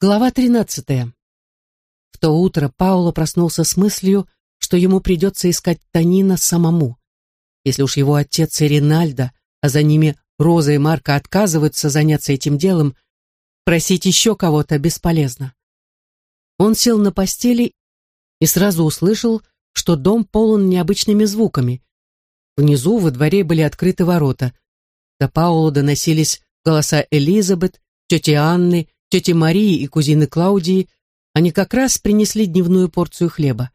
Глава тринадцатая. В то утро Пауло проснулся с мыслью, что ему придется искать Танина самому. Если уж его отец и Ринальдо, а за ними Роза и Марка отказываются заняться этим делом, просить еще кого-то бесполезно. Он сел на постели и сразу услышал, что дом полон необычными звуками. Внизу во дворе были открыты ворота. До Пауло доносились голоса Элизабет, тети Анны, тети Марии и кузины Клаудии, они как раз принесли дневную порцию хлеба.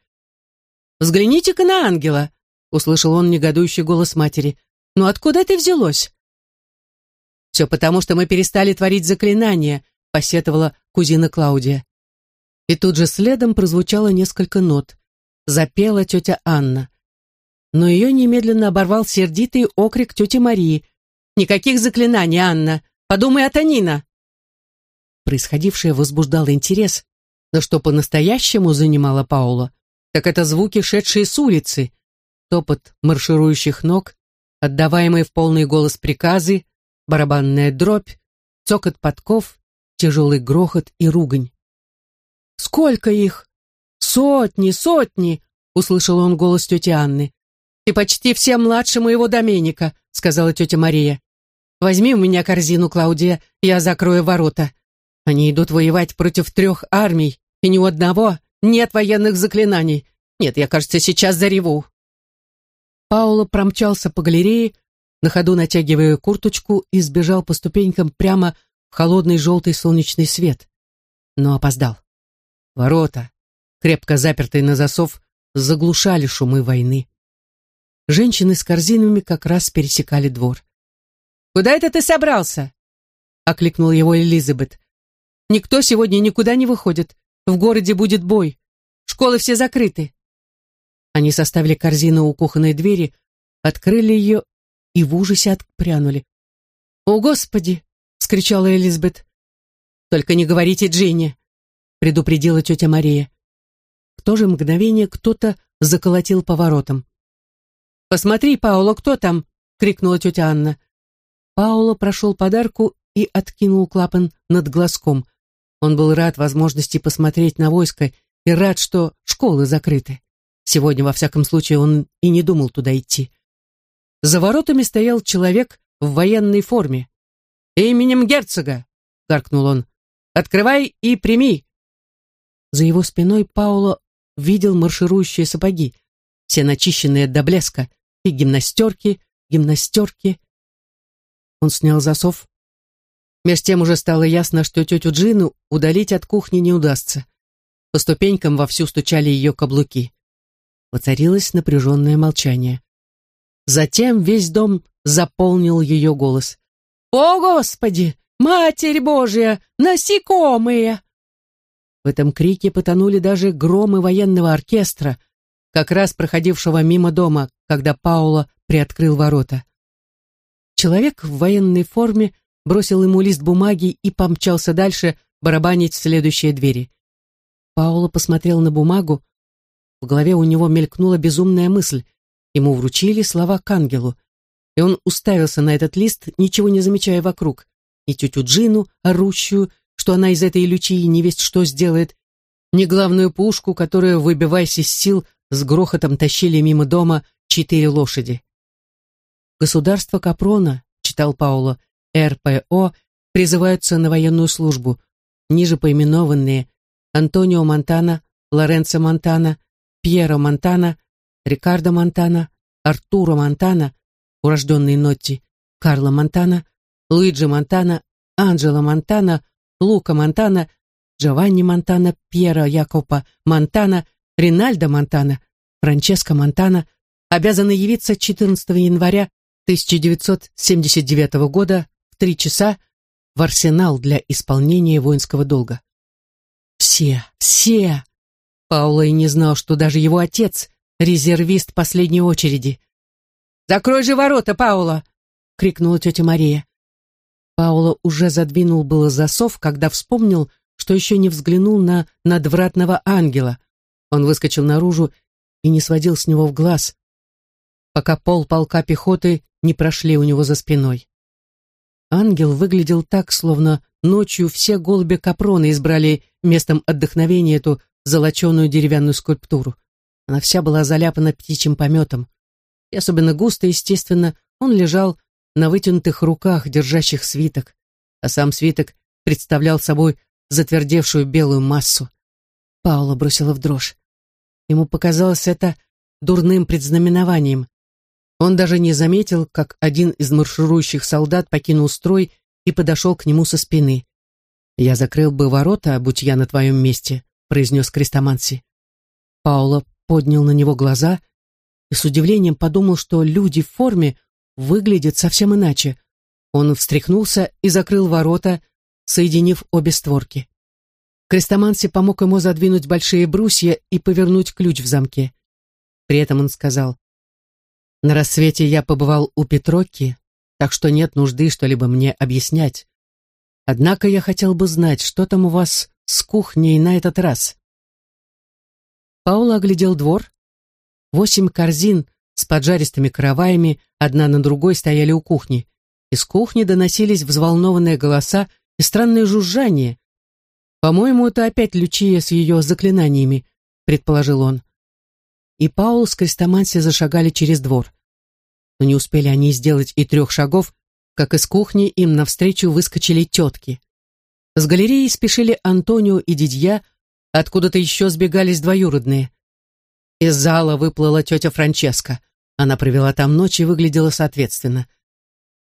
«Взгляните-ка на ангела!» — услышал он негодующий голос матери. «Ну откуда это взялось?» «Все потому, что мы перестали творить заклинания», — посетовала кузина Клаудия. И тут же следом прозвучало несколько нот. Запела тетя Анна. Но ее немедленно оборвал сердитый окрик тети Марии. «Никаких заклинаний, Анна! Подумай о Танина!» Происходившее возбуждало интерес, но что по-настоящему занимало Паула, так это звуки, шедшие с улицы, топот марширующих ног, отдаваемые в полный голос приказы, барабанная дробь, цокот подков, тяжелый грохот и ругань. «Сколько их? Сотни, сотни!» — услышал он голос тети Анны. «Ты почти все младше моего Доменика», — сказала тетя Мария. «Возьми у меня корзину, Клаудия, я закрою ворота. Они идут воевать против трех армий, и ни у одного нет военных заклинаний. Нет, я, кажется, сейчас зареву». Пауло промчался по галерее, на ходу натягивая курточку и сбежал по ступенькам прямо в холодный желтый солнечный свет. Но опоздал. Ворота, крепко запертые на засов, заглушали шумы войны. Женщины с корзинами как раз пересекали двор. «Куда это ты собрался?» — окликнула его Элизабет. Никто сегодня никуда не выходит. В городе будет бой. Школы все закрыты. Они составили корзину у кухонной двери, открыли ее и в ужасе отпрянули. «О, Господи!» — скричала Элизабет. «Только не говорите Джинни!» — предупредила тетя Мария. В то же мгновение кто-то заколотил по воротам. «Посмотри, Пауло, кто там?» — крикнула тетя Анна. Пауло прошел подарку и откинул клапан над глазком. Он был рад возможности посмотреть на войско и рад, что школы закрыты. Сегодня, во всяком случае, он и не думал туда идти. За воротами стоял человек в военной форме. «Именем герцога!» — гаркнул он. «Открывай и прими!» За его спиной Пауло видел марширующие сапоги, все начищенные до блеска, и гимнастерки, гимнастерки. Он снял засов, Меж тем уже стало ясно, что тетю Джину удалить от кухни не удастся. По ступенькам вовсю стучали ее каблуки. Воцарилось напряженное молчание. Затем весь дом заполнил ее голос. «О, Господи! Матерь Божья! Насекомые!» В этом крике потонули даже громы военного оркестра, как раз проходившего мимо дома, когда Паула приоткрыл ворота. Человек в военной форме бросил ему лист бумаги и помчался дальше барабанить в следующие двери. Пауло посмотрел на бумагу. В голове у него мелькнула безумная мысль. Ему вручили слова к ангелу. И он уставился на этот лист, ничего не замечая вокруг. Ни тетю Джину, орущую, что она из этой лючии не весть что сделает, ни главную пушку, которую, выбиваясь из сил, с грохотом тащили мимо дома четыре лошади. «Государство Капрона», — читал Пауло, РПО призываются на военную службу, ниже поименованные Антонио Монтана, Лоренцо Монтана, Пьеро Монтана, Рикардо Монтана, Артуро Монтана, урожденный Нотти, Карло Монтана, Луиджи Монтана, Анджело Монтана, Лука Монтана, Джованни Монтана, Пьеро Якопо Монтана, Ринальдо Монтана, Франческо Монтана обязаны явиться 14 января 1979 года три часа в арсенал для исполнения воинского долга. Все, все! Паула и не знал, что даже его отец — резервист последней очереди. «Закрой же ворота, Паула!» — крикнула тетя Мария. Паула уже задвинул было засов, когда вспомнил, что еще не взглянул на надвратного ангела. Он выскочил наружу и не сводил с него в глаз, пока пол полка пехоты не прошли у него за спиной. Ангел выглядел так, словно ночью все голуби Капрона избрали местом отдохновения эту золоченую деревянную скульптуру. Она вся была заляпана птичьим пометом. И особенно густо, естественно, он лежал на вытянутых руках, держащих свиток, а сам свиток представлял собой затвердевшую белую массу. Паула бросила в дрожь. Ему показалось это дурным предзнаменованием. Он даже не заметил, как один из марширующих солдат покинул строй и подошел к нему со спины. «Я закрыл бы ворота, будь я на твоем месте», — произнес Крестоманси. Паула поднял на него глаза и с удивлением подумал, что люди в форме выглядят совсем иначе. Он встряхнулся и закрыл ворота, соединив обе створки. Крестоманси помог ему задвинуть большие брусья и повернуть ключ в замке. При этом он сказал, «На рассвете я побывал у Петрокки, так что нет нужды что-либо мне объяснять. Однако я хотел бы знать, что там у вас с кухней на этот раз». Паула оглядел двор. Восемь корзин с поджаристыми караваями одна на другой стояли у кухни. Из кухни доносились взволнованные голоса и странное жужжание. «По-моему, это опять Лючия с ее заклинаниями», — предположил он. И Паул с Крестоманси зашагали через двор. Но не успели они сделать и трех шагов, как из кухни им навстречу выскочили тетки. С галереи спешили Антонио и Дидья, откуда-то еще сбегались двоюродные. Из зала выплыла тетя Франческа. Она провела там ночь и выглядела соответственно.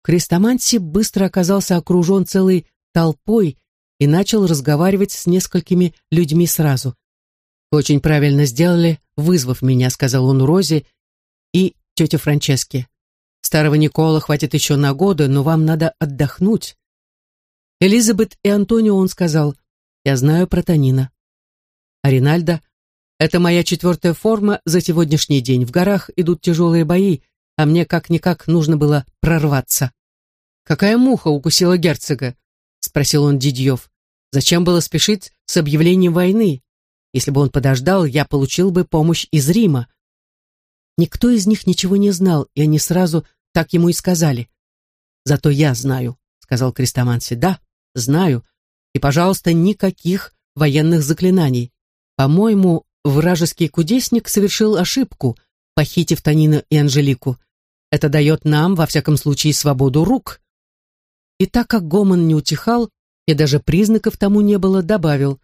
Крестоманси быстро оказался окружен целой толпой и начал разговаривать с несколькими людьми сразу. «Очень правильно сделали, вызвав меня», — сказал он Розе и тете Франческе. «Старого Никола хватит еще на годы, но вам надо отдохнуть». Элизабет и Антонио он сказал, «Я знаю про Танина». А Ринальдо, «Это моя четвертая форма за сегодняшний день. В горах идут тяжелые бои, а мне как-никак нужно было прорваться». «Какая муха укусила герцога?» спросил он Дидьев. Зачем было спешить с объявлением войны? Если бы он подождал, я получил бы помощь из Рима. Никто из них ничего не знал, и они сразу так ему и сказали. «Зато я знаю», — сказал Крестоманси. «Да, знаю. И, пожалуйста, никаких военных заклинаний. По-моему, вражеский кудесник совершил ошибку, похитив Танина и Анжелику. Это дает нам, во всяком случае, свободу рук. И так как гомон не утихал, и даже признаков тому не было, добавил.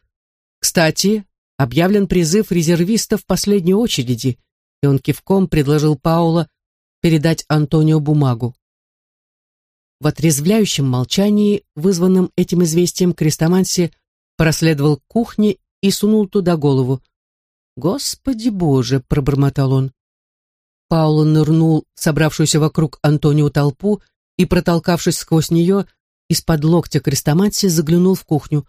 «Кстати, объявлен призыв резервистов в последней очереди», и он кивком предложил Паула передать Антонио бумагу. В отрезвляющем молчании, вызванном этим известием, Крестоманси проследовал к кухне и сунул туда голову. «Господи Боже!» — пробормотал он. Пауло нырнул в собравшуюся вокруг Антонио толпу и, протолкавшись сквозь нее, из-под локтя крестоматии заглянул в кухню.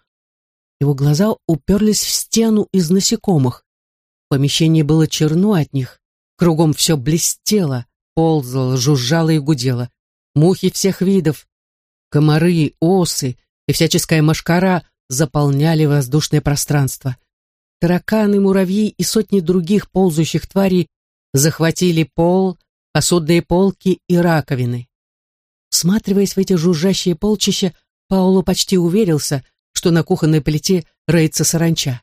Его глаза уперлись в стену из насекомых. Помещение было черно от них. Кругом все блестело, ползало, жужжало и гудело. Мухи всех видов, комары, осы и всяческая мошкара заполняли воздушное пространство. Тараканы, муравьи и сотни других ползающих тварей захватили пол, посудные полки и раковины. Всматриваясь в эти жужжащие полчища, Пауло почти уверился, что на кухонной плите роется саранча.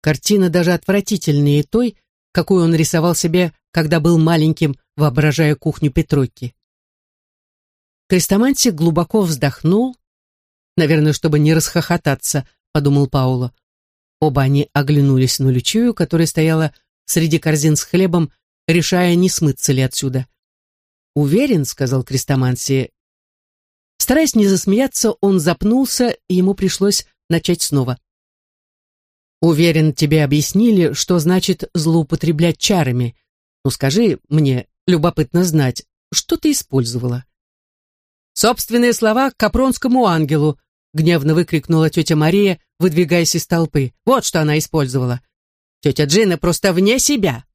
Картина даже отвратительнее той, какую он рисовал себе, когда был маленьким, воображая кухню Петройки. Крестоманси глубоко вздохнул, наверное, чтобы не расхохотаться, подумал Пауло. Оба они оглянулись на Лючию, которая стояла среди корзин с хлебом, решая, не смыться ли отсюда. «Уверен», — сказал Крестоманси. Стараясь не засмеяться, он запнулся, и ему пришлось начать снова. «Уверен, тебе объяснили, что значит злоупотреблять чарами. Ну скажи мне, любопытно знать, что ты использовала?» «Собственные слова к капронскому ангелу», — гневно выкрикнула тетя Мария, выдвигаясь из толпы. «Вот что она использовала. Тетя Джина просто вне себя».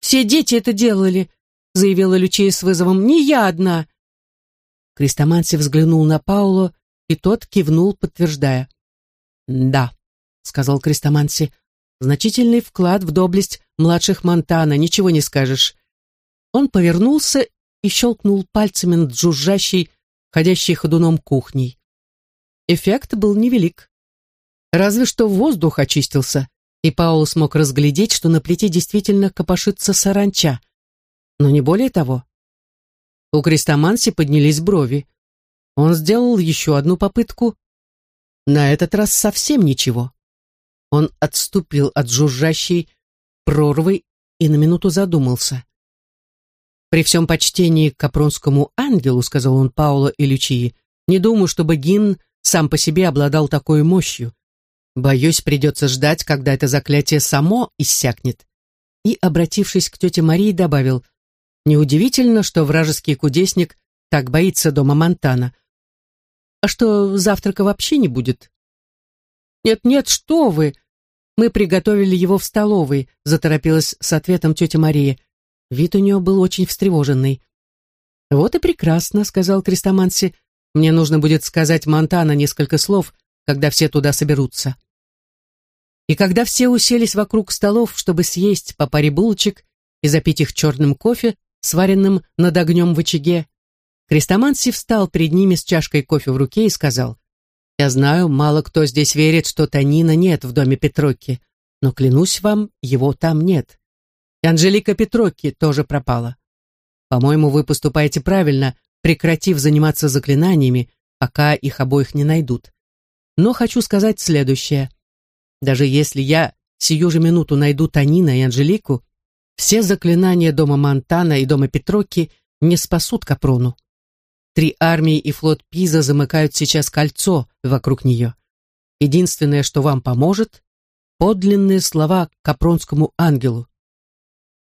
«Все дети это делали», заявила Лючия с вызовом. «Не я одна!» Крестоманси взглянул на Пауло, и тот кивнул, подтверждая. «Да», — сказал Крестоманси, — «значительный вклад в доблесть младших Монтана, ничего не скажешь». Он повернулся и щелкнул пальцами над жужжащей, ходящей ходуном кухней. эффект был невелик. Разве что воздух очистился, и Паул смог разглядеть, что на плите действительно копошится саранча. Но не более того. У Крестоманси поднялись брови. Он сделал еще одну попытку. На этот раз совсем ничего. Он отступил от жужжащей прорвы и на минуту задумался. «При всем почтении к капронскому ангелу», — сказал он Пауло и Лючии, «не думаю, чтобы гимн сам по себе обладал такой мощью. Боюсь, придется ждать, когда это заклятие само иссякнет». И, обратившись к тете Марии, добавил, «Неудивительно, что вражеский кудесник так боится дома Монтана. А что, завтрака вообще не будет?» «Нет-нет, что вы!» «Мы приготовили его в столовой», — заторопилась с ответом тетя Мария. Вид у нее был очень встревоженный. «Вот и прекрасно», — сказал Крестоманси. «Мне нужно будет сказать Монтана несколько слов, когда все туда соберутся». И когда все уселись вокруг столов, чтобы съесть по паре булочек и запить их черным кофе, сваренным над огнем в очаге, Крестоманси встал перед ними с чашкой кофе в руке и сказал, «Я знаю, мало кто здесь верит, что Танина нет в доме Петрокки, но, клянусь вам, его там нет. И Анжелика Петрокки тоже пропала. По-моему, вы поступаете правильно, прекратив заниматься заклинаниями, пока их обоих не найдут. Но хочу сказать следующее. Даже если я сию же минуту найду Танина и Анжелику, все заклинания дома Монтана и дома Петрокки не спасут Капрону. Три армии и флот Пиза замыкают сейчас кольцо вокруг нее. Единственное, что вам поможет, подлинные слова Капронскому ангелу.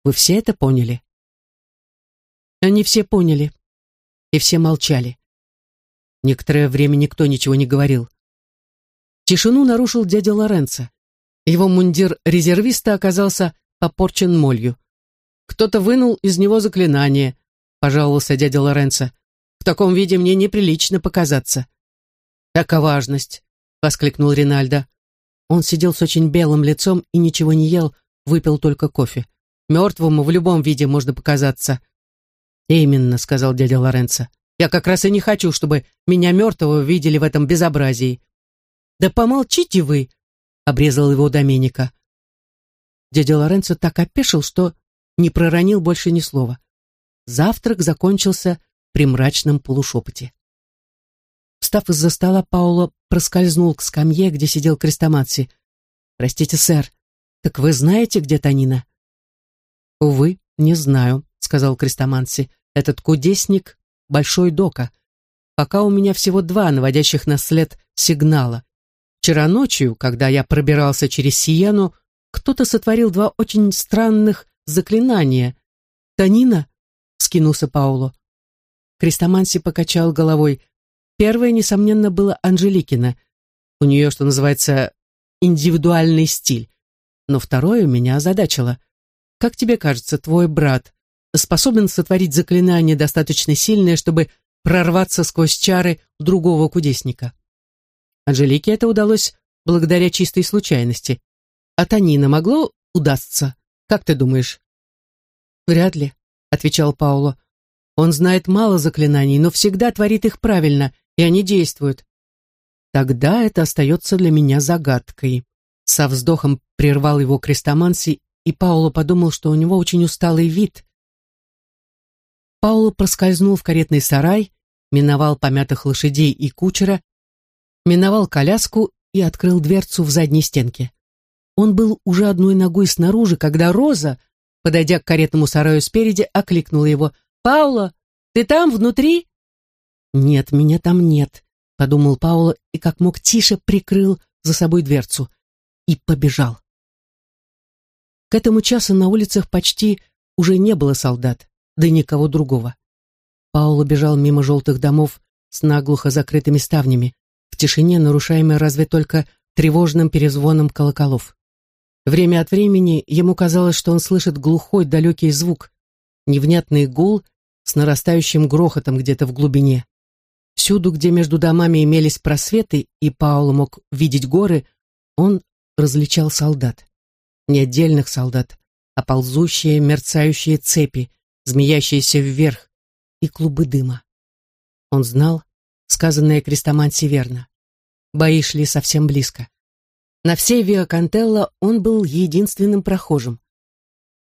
Вы все это поняли? Они все поняли. И все молчали. Некоторое время никто ничего не говорил. Тишину нарушил дядя Лоренцо. Его мундир резервиста оказался попорчен молью. «Кто-то вынул из него заклинание», — пожаловался дядя Лоренцо. «В таком виде мне неприлично показаться». «Така важность», — воскликнул Ринальдо. Он сидел с очень белым лицом и ничего не ел, выпил только кофе. Мертвому в любом виде можно показаться. Именно, сказал дядя Лоренцо. Я как раз и не хочу, чтобы меня мертвого видели в этом безобразии. Да помолчите вы, обрезал его Доменика. Дядя Лоренцо так опешил, что не проронил больше ни слова. Завтрак закончился при мрачном полушепоте. Встав из-за стола, Пауло проскользнул к скамье, где сидел Крестоматси. «Простите, сэр, так вы знаете, где Танина?» «Увы, не знаю», — сказал Крестоманси. «Этот кудесник — Большой Дока. Пока у меня всего два наводящих на след сигнала. Вчера ночью, когда я пробирался через Сиену, кто-то сотворил два очень странных заклинания. «Танина?» — скинулся Пауло. Крестоманси покачал головой. Первое, несомненно, было Анжеликина. У нее, что называется, индивидуальный стиль. Но второе меня озадачило. Как тебе кажется, твой брат способен сотворить заклинание достаточно сильное, чтобы прорваться сквозь чары другого кудесника? Анжелике это удалось благодаря чистой случайности. А Танина могло удастся? Как ты думаешь? Вряд ли, отвечал Пауло. Он знает мало заклинаний, но всегда творит их правильно, и они действуют. Тогда это остается для меня загадкой. Со вздохом прервал его крестоманси и Пауло подумал, что у него очень усталый вид. Пауло проскользнул в каретный сарай, миновал помятых лошадей и кучера, миновал коляску и открыл дверцу в задней стенке. Он был уже одной ногой снаружи, когда Роза, подойдя к каретному сараю спереди, окликнула его. «Пауло, ты там, внутри?» «Нет, меня там нет», — подумал Пауло и как мог тише прикрыл за собой дверцу и побежал. К этому часу на улицах почти уже не было солдат, да никого другого. Пауло бежал мимо желтых домов с наглухо закрытыми ставнями, в тишине, нарушаемой разве только тревожным перезвоном колоколов. Время от времени ему казалось, что он слышит глухой далекий звук, невнятный гул с нарастающим грохотом где-то в глубине. Всюду, где между домами имелись просветы, и Пауло мог видеть горы, он различал солдат не отдельных солдат, а ползущие, мерцающие цепи, змеящиеся вверх, и клубы дыма. Он знал, сказанное Крестоманси верно. Бои шли совсем близко. На всей Виа Кантелло он был единственным прохожим.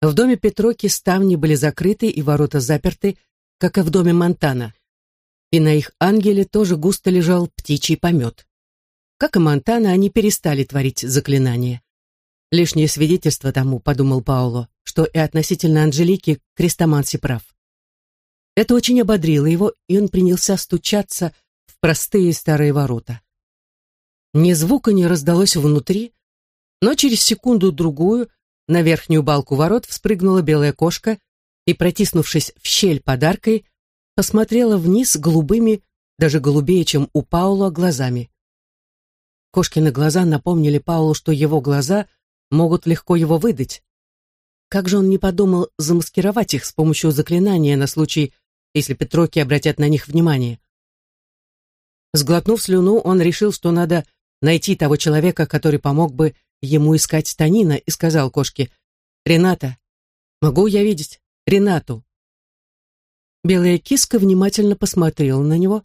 В доме Петроки ставни были закрыты и ворота заперты, как и в доме Монтана. И на их ангеле тоже густо лежал птичий помет. Как и Монтана, они перестали творить заклинания. Лишнее свидетельство тому, подумал Пауло, что и относительно Анжелики Крестоманси прав. Это очень ободрило его, и он принялся стучаться в простые старые ворота. Ни звука не раздалось внутри, но через секунду-другую на верхнюю балку ворот вспрыгнула белая кошка и, протиснувшись в щель подаркой, посмотрела вниз голубыми, даже голубее, чем у Паула, глазами. Кошкины глаза напомнили Паулу, что его глаза могут легко его выдать. Как же он не подумал замаскировать их с помощью заклинания на случай, если Петроки обратят на них внимание. Сглотнув слюну, он решил, что надо найти того человека, который помог бы ему искать Танина, и сказал кошке, «Рената, могу я видеть Ренату?» Белая киска внимательно посмотрела на него,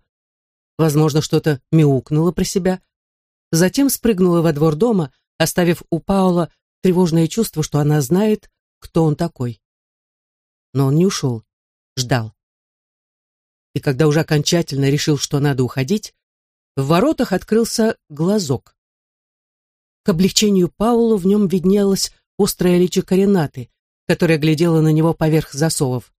возможно, что-то мяукнула про себя, затем спрыгнула во двор дома, оставив у Паула тревожное чувство, что она знает, кто он такой. Но он не ушел, ждал и когда уже окончательно решил, что надо уходить, в воротах открылся глазок. К облегчению Паулу в нем виднелась острая личико Ренаты, которая глядела на него поверх засовов.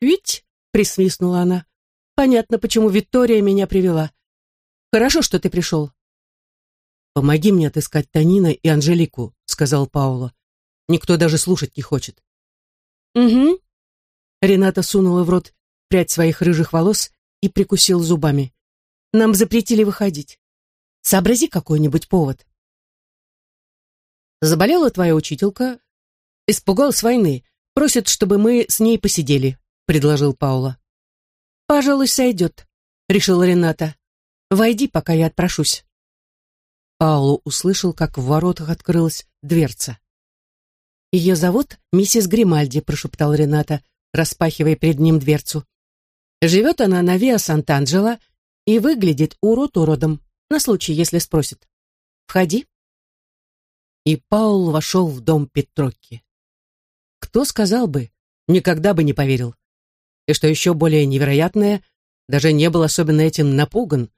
«Ведь?» — присвистнула она. «Понятно, почему Виктория меня привела. Хорошо, что ты пришел». «Помоги мне отыскать Танина и Анжелику», — сказал Пауло. «Никто даже слушать не хочет». «Угу». Рената сунула в рот прядь своих рыжих волос и прикусил зубами. «Нам запретили выходить. Сообрази какой-нибудь повод». «Заболела твоя учителька?» «Испугалась войны. Просит, чтобы мы с ней посидели», — предложил Паула. «Пожалуй, сойдет», — решила Рената. «Войди, пока я отпрошусь». Пауло услышал, как в воротах открылась дверца. «Ее зовут миссис Гримальди», — прошептал Рената, распахивая перед ним дверцу. Живет она на Виа Сант'Анджело и выглядит урод уродом, на случай, если спросит. Входи. И Паул вошел в дом Петрокки. Кто сказал бы, никогда бы не поверил. И что еще более невероятное, даже не был особенно этим напуган.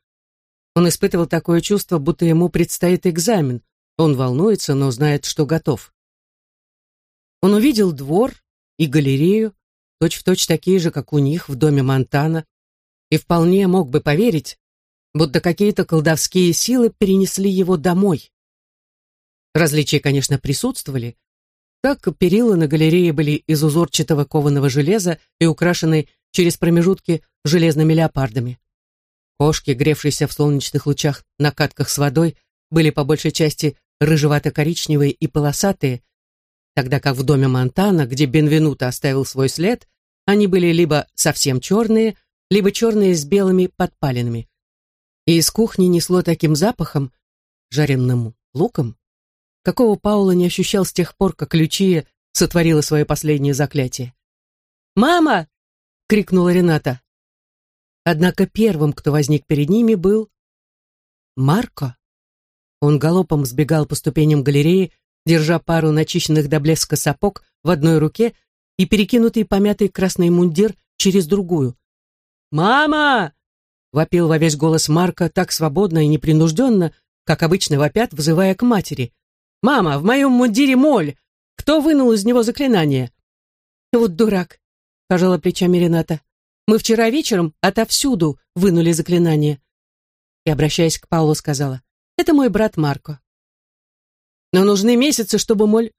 Он испытывал такое чувство, будто ему предстоит экзамен. Он волнуется, но знает, что готов. Он увидел двор и галерею, точь-в-точь точь такие же, как у них в доме Монтана, и вполне мог бы поверить, будто какие-то колдовские силы перенесли его домой. Различия, конечно, присутствовали. Так перила на галерее были из узорчатого кованого железа и украшены через промежутки железными леопардами. Кошки, гревшиеся в солнечных лучах на катках с водой, были по большей части рыжевато-коричневые и полосатые, тогда как в доме Монтана, где Бенвенуто оставил свой след, они были либо совсем черные, либо черные с белыми подпалинами. И из кухни несло таким запахом, жареным луком, какого Паула не ощущал с тех пор, как Лючия сотворила свое последнее заклятие. «Мама!» — крикнула Рената. Однако первым, кто возник перед ними, был Марко. Он галопом сбегал по ступеням галереи, держа пару начищенных до блеска сапог в одной руке и перекинутый помятый красный мундир через другую. «Мама!» — вопил во весь голос Марка так свободно и непринужденно, как обычно вопят, вызывая к матери. «Мама, в моем мундире моль! Кто вынул из него заклинание?» «Вот дурак!» — пожала плечами Рената. «Мы вчера вечером отовсюду вынули заклинание». И, обращаясь к Паулу, сказала, «Это мой брат Марко». Но нужны месяцы, чтобы моль...»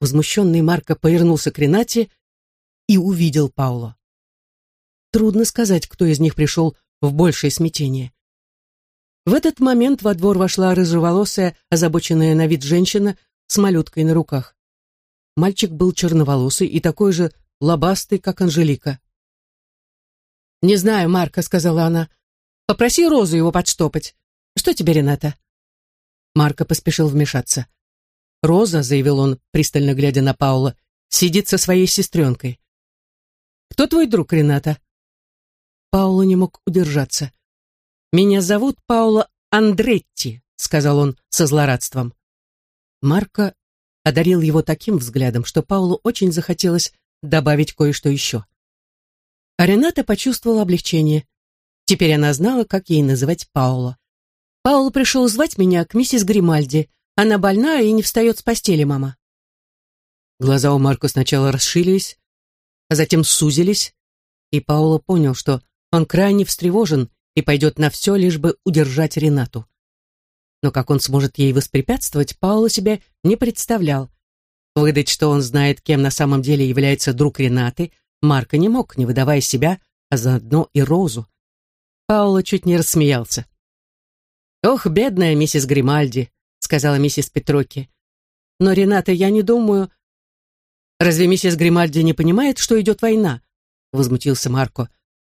Возмущенный Марко повернулся к Ренате и увидел Пауло. Трудно сказать, кто из них пришел в большее смятение. В этот момент во двор вошла рыжеволосая, озабоченная на вид женщина с малюткой на руках. Мальчик был черноволосый и такой же лобастый, как Анжелика. «Не знаю, Марко», — сказала она. «Попроси Розу его подштопать. Что тебе, Рената?» Марко поспешил вмешаться. «Роза», — заявил он, пристально глядя на Паула, — «сидит со своей сестренкой». «Кто твой друг, Рената?» Паула не мог удержаться. «Меня зовут Пауло Андретти», — сказал он со злорадством. Марко одарил его таким взглядом, что Паулу очень захотелось добавить кое-что еще. А Рената почувствовала облегчение. Теперь она знала, как ей называть Пауло. «Пауло пришел звать меня к миссис Гримальди. Она больна и не встает с постели, мама». Глаза у Марко сначала расширились, а затем сузились, и Пауло понял, что он крайне встревожен и пойдет на все, лишь бы удержать Ренату. Но как он сможет ей воспрепятствовать, Пауло себе не представлял. Выдать, что он знает, кем на самом деле является друг Ренаты, Марко не мог, не выдавая себя, а заодно и Розу. Пауло чуть не рассмеялся. «Ох, бедная миссис Гримальди», — сказала миссис Петроки. «Но, Рената, я не думаю...» «Разве миссис Гримальди не понимает, что идет война?» — возмутился Марко.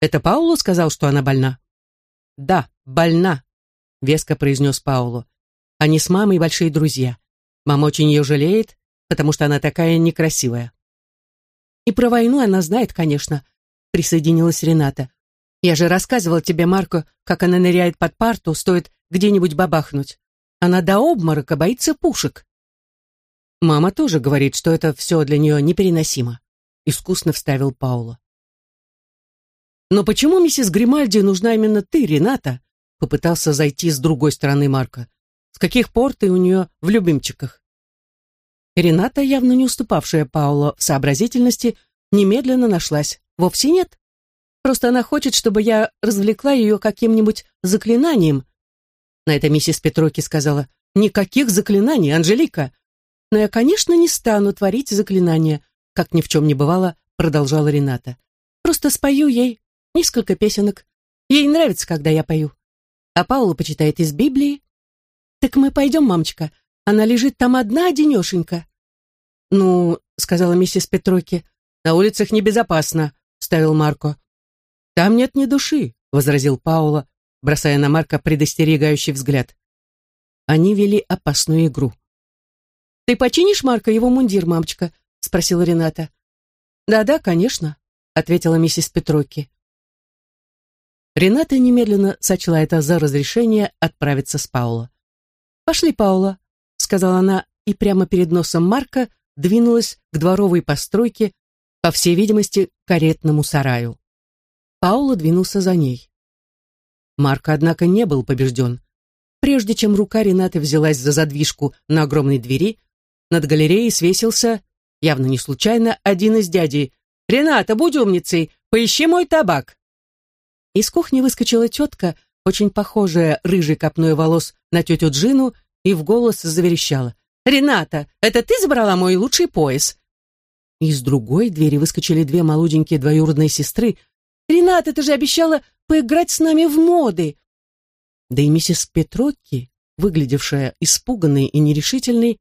«Это Пауло сказал, что она больна?» «Да, больна», — веско произнес Пауло. «Они с мамой большие друзья. Мама очень ее жалеет, потому что она такая некрасивая». «И про войну она знает, конечно», — присоединилась Рената. «Я же рассказывала тебе, Марко, как она ныряет под парту, стоит где-нибудь бабахнуть. Она до обморока боится пушек». «Мама тоже говорит, что это все для нее непереносимо», — искусно вставил Пауло. «Но почему миссис Гримальди нужна именно ты, Рената?» Попытался зайти с другой стороны Марка. «С каких пор ты у нее в любимчиках?» Рената, явно не уступавшая Пауло в сообразительности, немедленно нашлась. «Вовсе нет. Просто она хочет, чтобы я развлекла ее каким-нибудь заклинанием». На это миссис Петроки сказала, «Никаких заклинаний, Анжелика!» «Но я, конечно, не стану творить заклинания», как ни в чем не бывало, продолжала Рената. «Просто спою ей несколько песенок. Ей нравится, когда я пою а Паула почитает из Библии. Так мы пойдем, мамочка, она лежит там одна одинешенька. Ну, сказала миссис Петроки, на улицах небезопасно, ставил Марко. Там нет ни души, возразил Паула, бросая на Марка предостерегающий взгляд. Они вели опасную игру. «Ты починишь Марка его мундир, мамочка?» — спросила Рената. «Да-да, конечно», — ответила миссис Петроки. Рената немедленно сочла это за разрешение отправиться с Паула. «Пошли, Паула», — сказала она, и прямо перед носом Марка двинулась к дворовой постройке, по всей видимости, каретному сараю. Паула двинулся за ней. Марк, однако, не был побежден. Прежде чем рука Ренаты взялась за задвижку на огромной двери, над галереей свесился, явно не случайно, один из дядей. «Рената, будь умницей, поищи мой табак!» Из кухни выскочила тетка, очень похожая рыжей копной волос на тетю Джину, и в голос заверещала. «Рената, это ты забрала мой лучший пояс?» Из другой двери выскочили две молоденькие двоюродные сестры. «Рената, ты же обещала поиграть с нами в моды!» Да и миссис Петрокки, выглядевшая испуганной и нерешительной,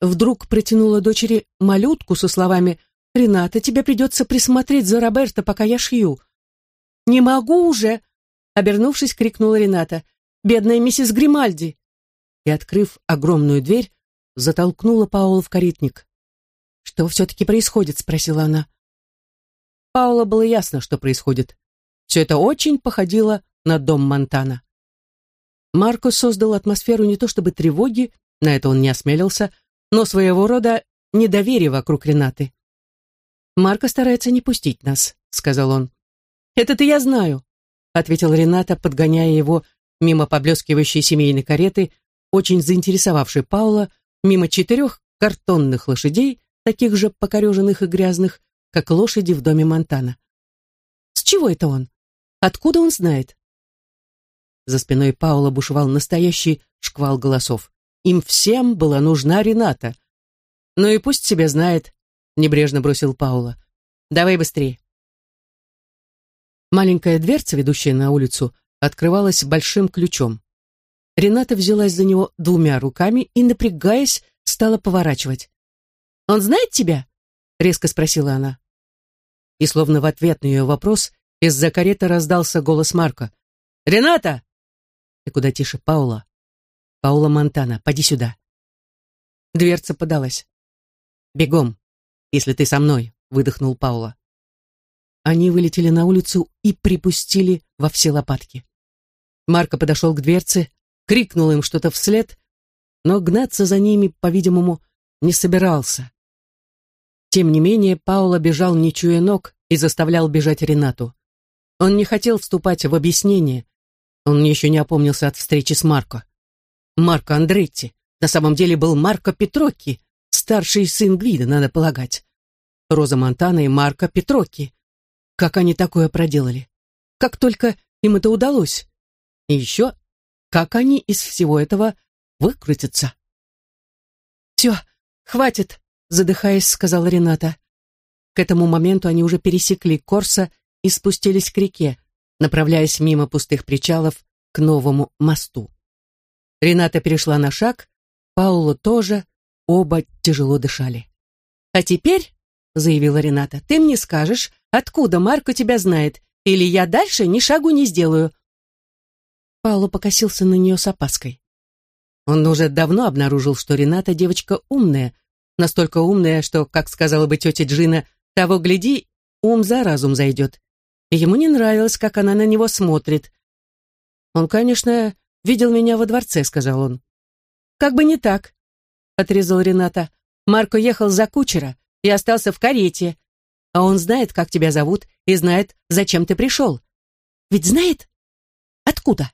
вдруг протянула дочери малютку со словами «Рената, тебе придется присмотреть за Роберто, пока я шью. «Не могу уже!» — обернувшись, крикнула Рената. «Бедная миссис Гримальди!» И, открыв огромную дверь, затолкнула Паула в каретник. «Что все-таки происходит?» — спросила она. Паула было ясно, что происходит. Все это очень походило на дом Монтана. Марко создал атмосферу не то чтобы тревоги, на это он не осмелился, но своего рода недоверие вокруг Ренаты. «Марко старается не пустить нас», — сказал он. «Это-то я знаю», — ответил Рената, подгоняя его мимо поблескивающей семейной кареты, очень заинтересовавшей Паула, мимо четырех картонных лошадей, таких же покореженных и грязных, как лошади в доме Монтана. «С чего это он? Откуда он знает?» За спиной Паула бушевал настоящий шквал голосов. Им всем была нужна Рената. «Ну и пусть себе знает», — небрежно бросил Паула. «Давай быстрее». Маленькая дверца, ведущая на улицу, открывалась большим ключом. Рената взялась за него двумя руками и, напрягаясь, стала поворачивать. «Он знает тебя?» — резко спросила она. И словно в ответ на ее вопрос из-за кареты раздался голос Марка. «Рената!» И куда тише Паула. «Паула Монтана, поди сюда». Дверца подалась. «Бегом, если ты со мной», — выдохнул Паула. Они вылетели на улицу и припустили во все лопатки. Марко подошел к дверце, крикнул им что-то вслед, но гнаться за ними, по-видимому, не собирался. Тем не менее, Паула бежал, не чуя ног, и заставлял бежать Ренату. Он не хотел вступать в объяснение. Он еще не опомнился от встречи с Марко. Марко Андретти на самом деле был Марко Петрокки, старший сын Гвида, надо полагать. Роза Монтана и Марко Петрокки. Как они такое проделали? Как только им это удалось? И еще, как они из всего этого выкрутятся? «Все, хватит», — задыхаясь, сказала Рената. К этому моменту они уже пересекли Корса и спустились к реке, направляясь мимо пустых причалов к новому мосту. Рената перешла на шаг, Паула тоже, оба тяжело дышали. «А теперь», — заявила Рената, — «ты мне скажешь, откуда Марко тебя знает, или я дальше ни шагу не сделаю». Паула покосился на нее с опаской. Он уже давно обнаружил, что Рената девочка умная, настолько умная, что, как сказала бы тетя Джина, того гляди, ум за разум зайдет. Ему не нравилось, как она на него смотрит. Он, конечно, видел меня во дворце, сказал он. Как бы не так, отрезал Рената. Марко ехал за кучера и остался в карете. А он знает, как тебя зовут, и знает, зачем ты пришел. Ведь знает? Откуда?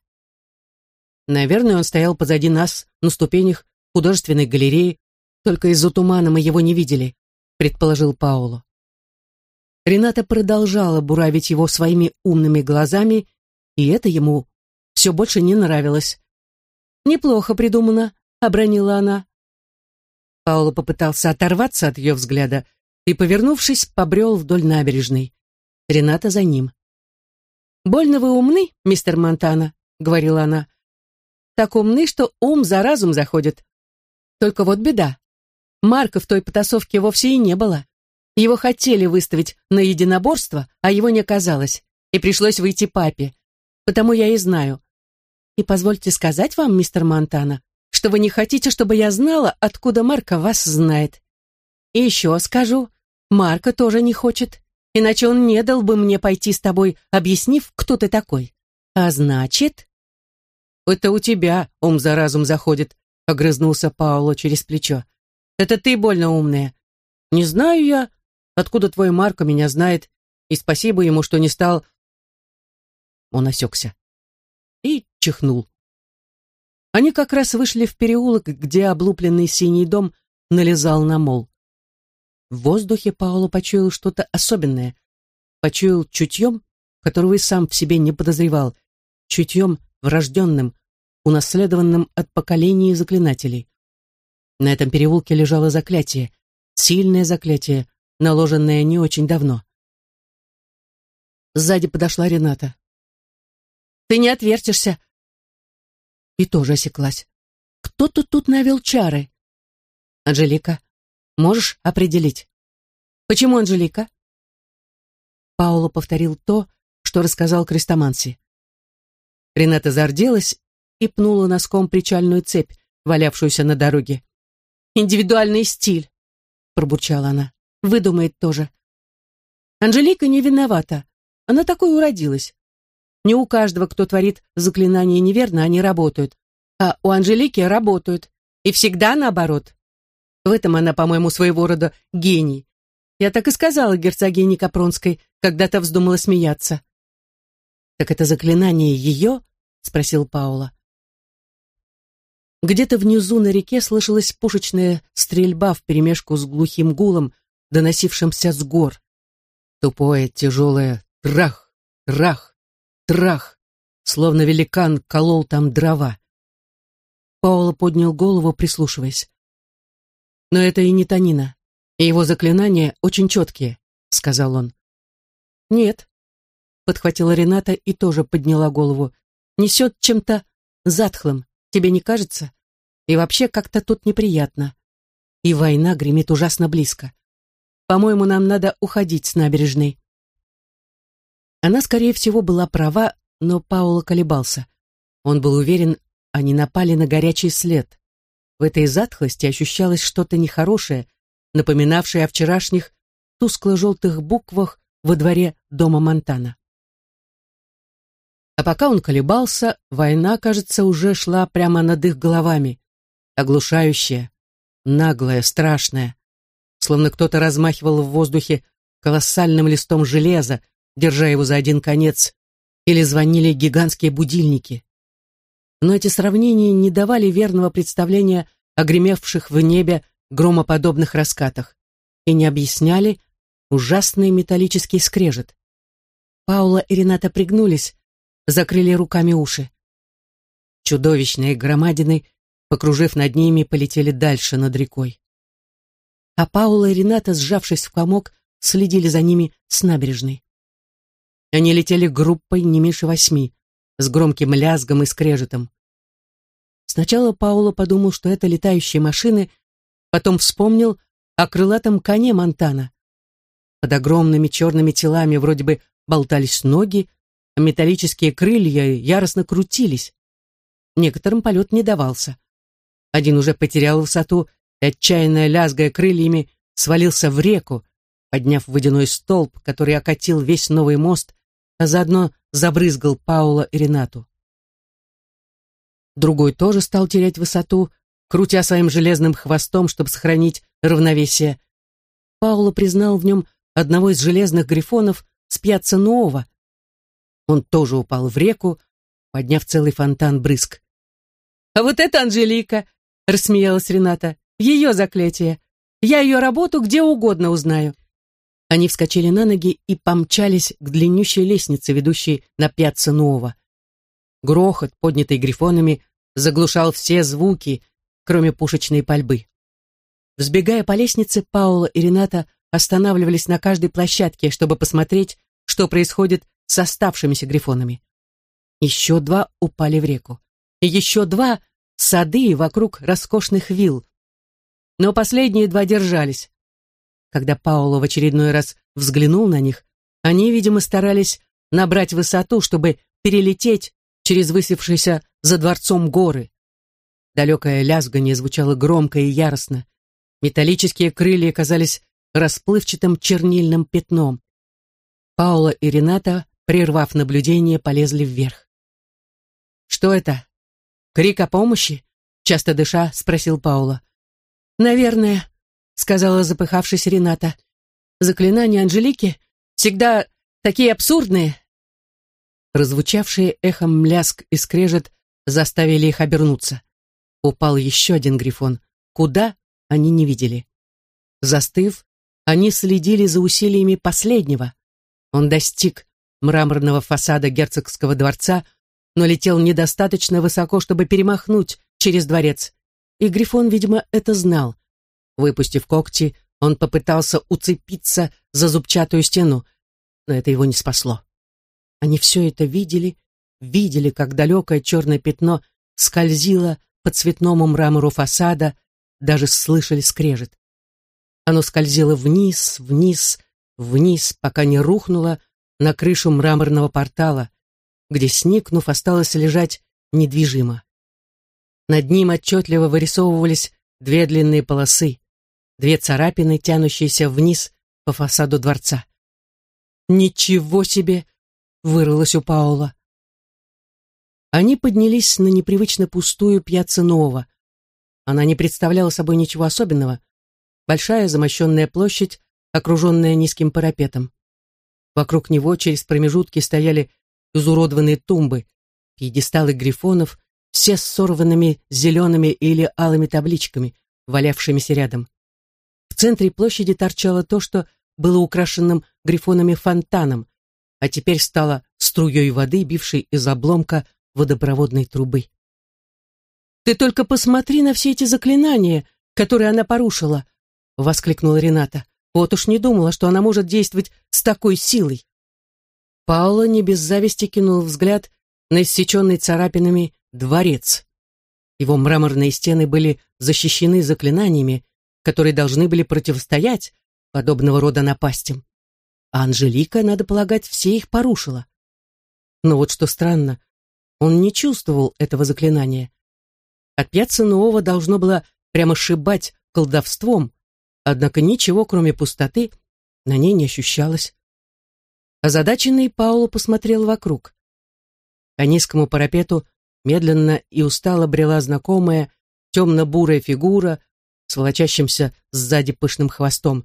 Наверное, он стоял позади нас на ступенях художественной галереи, только из-за тумана мы его не видели, предположил Пауло. Рената продолжала буравить его своими умными глазами, и это ему все больше не нравилось. «Неплохо придумано», — обронила она. Пауло попытался оторваться от ее взгляда и, повернувшись, побрел вдоль набережной. Рената за ним. «Больно вы умны, мистер Монтана», — говорила она. «Так умны, что ум за разум заходит. Только вот беда. Марка в той потасовке вовсе и не было. Его хотели выставить на единоборство, а его не оказалось, и пришлось выйти папе. Потому я и знаю. И позвольте сказать вам, мистер Монтана, что вы не хотите, чтобы я знала, откуда Марка вас знает. И еще скажу, Марка тоже не хочет, иначе он не дал бы мне пойти с тобой, объяснив, кто ты такой. А значит... Это у тебя ум за разум заходит, огрызнулся Пауло через плечо. Это ты больно умная. Не знаю я, Откуда твой Марко меня знает? И спасибо ему, что не стал...» Он осекся и чихнул. Они как раз вышли в переулок, где облупленный синий дом налезал на мол. В воздухе Пауло почуял что-то особенное. Почуял чутьем, которого и сам в себе не подозревал, чутьем врожденным, унаследованным от поколений заклинателей. На этом переулке лежало заклятие, сильное заклятие, наложенное не очень давно. Сзади подошла Рената. «Ты не отвертишься!» И тоже осеклась. «Кто-то тут навел чары!» «Анжелика, можешь определить?» «Почему Анжелика?» Пауло повторил то, что рассказал Крестоманси. Рената зарделась и пнула носком причальную цепь, валявшуюся на дороге. «Индивидуальный стиль!» — пробурчала она. Выдумает тоже. Анжелика не виновата. Она такой уродилась. Не у каждого, кто творит заклинания неверно, они работают. А у Анжелики работают. И всегда наоборот. В этом она, по-моему, своего рода гений. Я так и сказала герцогине Капронской, когда-то вздумала смеяться. «Так это заклинание ее?» — спросил Паула. Где-то внизу на реке слышалась пушечная стрельба вперемешку с глухим гулом, доносившимся с гор. Тупое, тяжелое трах, трах, трах, словно великан колол там дрова. Пауло поднял голову, прислушиваясь. «Но это и не Танина, и его заклинания очень четкие», — сказал он. «Нет», — подхватила Рената и тоже подняла голову. «Несет чем-то затхлым, тебе не кажется? И вообще как-то тут неприятно. И война гремит ужасно близко. По-моему, нам надо уходить с набережной». Она, скорее всего, была права, но Пауло колебался. Он был уверен, они напали на горячий след. В этой затхлости ощущалось что-то нехорошее, напоминавшее о вчерашних тускло-желтых буквах во дворе дома Монтана. А пока он колебался, война, кажется, уже шла прямо над их головами. Оглушающая, наглая, страшная. Словно кто-то размахивал в воздухе колоссальным листом железа, держа его за один конец, или звонили гигантские будильники. Но эти сравнения не давали верного представления о гремевших в небе громоподобных раскатах и не объясняли ужасный металлический скрежет. Паула и Рената пригнулись, закрыли руками уши. Чудовищные громадины, покружив над ними, полетели дальше над рекой. А Паула и Рената, сжавшись в комок, следили за ними с набережной. Они летели группой не меньше восьми, с громким лязгом и скрежетом. Сначала Паула подумал, что это летающие машины, потом вспомнил о крылатом коне Монтана. Под огромными черными телами вроде бы болтались ноги, а металлические крылья яростно крутились. Некоторым полет не давался. Один уже потерял высоту и, отчаянно лязгая крыльями, свалился в реку, подняв водяной столб, который окатил весь новый мост а заодно забрызгал Паула и Ренату. Другой тоже стал терять высоту, крутя своим железным хвостом, чтобы сохранить равновесие. Паула признал в нем одного из железных грифонов с пьяца Нового. Он тоже упал в реку, подняв целый фонтан брызг. «А вот это Анжелика!» — рассмеялась Рената. «Ее заклятие! Я ее работу где угодно узнаю!» Они вскочили на ноги и помчались к длиннющей лестнице, ведущей на пьяцца Нова. Грохот, поднятый грифонами, заглушал все звуки, кроме пушечной пальбы. Взбегая по лестнице, Паула и Рената останавливались на каждой площадке, чтобы посмотреть, что происходит с оставшимися грифонами. Еще два упали в реку. И еще два — сады вокруг роскошных вилл. Но последние два держались. Когда Пауло в очередной раз взглянул на них, они, видимо, старались набрать высоту, чтобы перелететь через высевшиеся за дворцом горы. Далекое лязганье звучало громко и яростно. Металлические крылья казались расплывчатым чернильным пятном. Паула и Рената, прервав наблюдение, полезли вверх. «Что это? Крик о помощи?» Часто дыша, спросил Паула. «Наверное», сказала запыхавшись Рената. Заклинания Анжелики всегда такие абсурдные. Прозвучавшие эхом мляск и скрежет заставили их обернуться. Упал еще один грифон. Куда, они не видели. Застыв, они следили за усилиями последнего. Он достиг мраморного фасада герцогского дворца, но летел недостаточно высоко, чтобы перемахнуть через дворец. И Грифон, видимо, это знал. Выпустив когти, он попытался уцепиться за зубчатую стену, но это его не спасло. Они все это видели, видели, как далекое черное пятно скользило по цветному мрамору фасада, даже слышали скрежет. Оно скользило вниз, вниз, вниз, пока не рухнуло на крышу мраморного портала, где, сникнув, осталось лежать недвижимо. Над ним отчетливо вырисовывались две длинные полосы, две царапины, тянущиеся вниз по фасаду дворца. «Ничего себе!» — вырвалось у Паула. Они поднялись на непривычно пустую пьяцца Нова. Она не представляла собой ничего особенного. Большая замощенная площадь, окруженная низким парапетом. Вокруг него через промежутки стояли изуродованные тумбы, пьедесталы грифонов, все с сорванными зелеными или алыми табличками, валявшимися рядом. Центре площади торчало то, что было украшенным грифонами фонтаном, а теперь стало струей воды, бившей из обломка водопроводной трубы. «Ты только посмотри на все эти заклинания, которые она порушила!» — воскликнула Рената. «Вот уж не думала, что она может действовать с такой силой!» Паула не без зависти кинул взгляд на иссеченный царапинами дворец. Его мраморные стены были защищены заклинаниями, которые должны были противостоять подобного рода напастям. А Анжелика, надо полагать, все их порушила. Но вот что странно, он не чувствовал этого заклинания. От пьяца нового должно было прямо шибать колдовством, однако ничего, кроме пустоты, на ней не ощущалось. Озадаченный Пауло посмотрел вокруг. По низкому парапету медленно и устало брела знакомая темно-бурая фигура с волочащимся сзади пышным хвостом.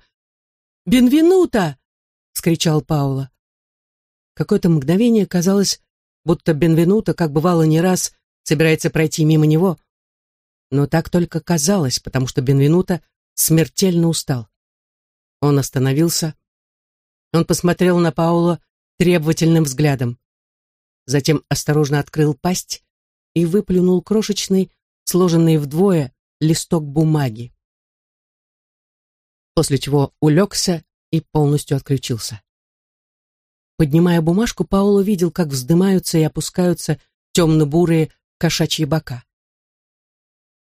«Бенвенута!» — скричал Паула. Какое-то мгновение казалось, будто Бенвенута, как бывало не раз, собирается пройти мимо него. Но так только казалось, потому что Бенвенута смертельно устал. Он остановился. Он посмотрел на Паула требовательным взглядом. Затем осторожно открыл пасть и выплюнул крошечный, сложенный вдвое, листок бумаги. После чего улегся и полностью отключился. Поднимая бумажку, Пауло видел, как вздымаются и опускаются темно-бурые кошачьи бока.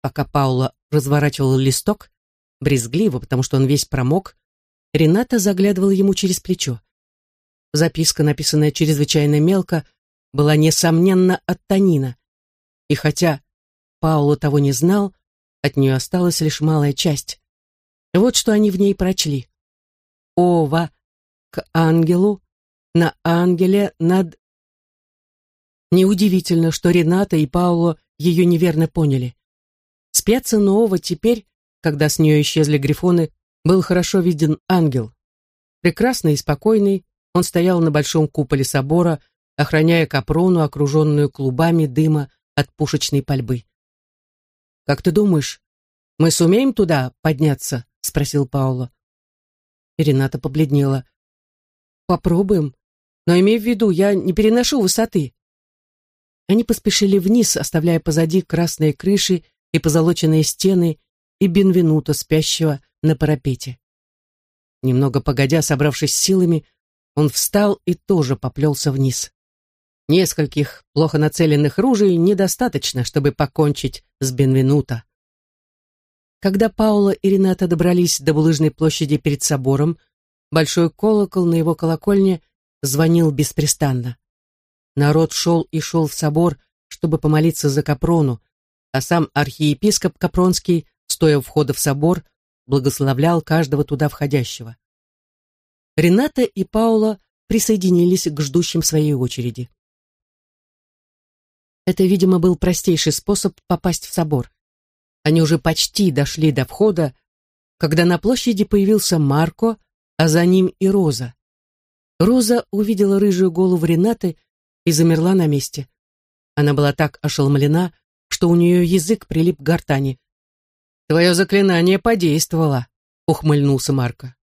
Пока Паула разворачивал листок, брезгливо, потому что он весь промок, Рената заглядывала ему через плечо. Записка, написанная чрезвычайно мелко, была, несомненно, от Танина. И хотя Пауло того не знал, от нее осталась лишь малая часть. Вот что они в ней прочли. «Ова к ангелу, на ангеле над...» Неудивительно, что Рената и Пауло ее неверно поняли. Спеца нового теперь, когда с нее исчезли грифоны, был хорошо виден ангел. Прекрасный и спокойный, он стоял на большом куполе собора, охраняя капрону, окруженную клубами дыма от пушечной пальбы. «Как ты думаешь, мы сумеем туда подняться?» — спросил Пауло. Рената побледнела. «Попробуем, но имей в виду, я не переношу высоты». Они поспешили вниз, оставляя позади красные крыши и позолоченные стены и Бенвенута, спящего на парапете. Немного погодя, собравшись силами, он встал и тоже поплелся вниз. Нескольких плохо нацеленных ружей недостаточно, чтобы покончить с Бенвенуто. Когда Паула и Рената добрались до булыжной площади перед собором, большой колокол на его колокольне звонил беспрестанно. Народ шел и шел в собор, чтобы помолиться за Капрону, а сам архиепископ Капронский, стоя у входа в собор, благословлял каждого туда входящего. Рената и Паула присоединились к ждущим своей очереди. Это, видимо, был простейший способ попасть в собор. Они уже почти дошли до входа, когда на площади появился Марко, а за ним и Роза. Роза увидела рыжую голову Ренаты и замерла на месте. Она была так ошеломлена, что у нее язык прилип к гортани. «Твое заклинание подействовало», — ухмыльнулся Марко.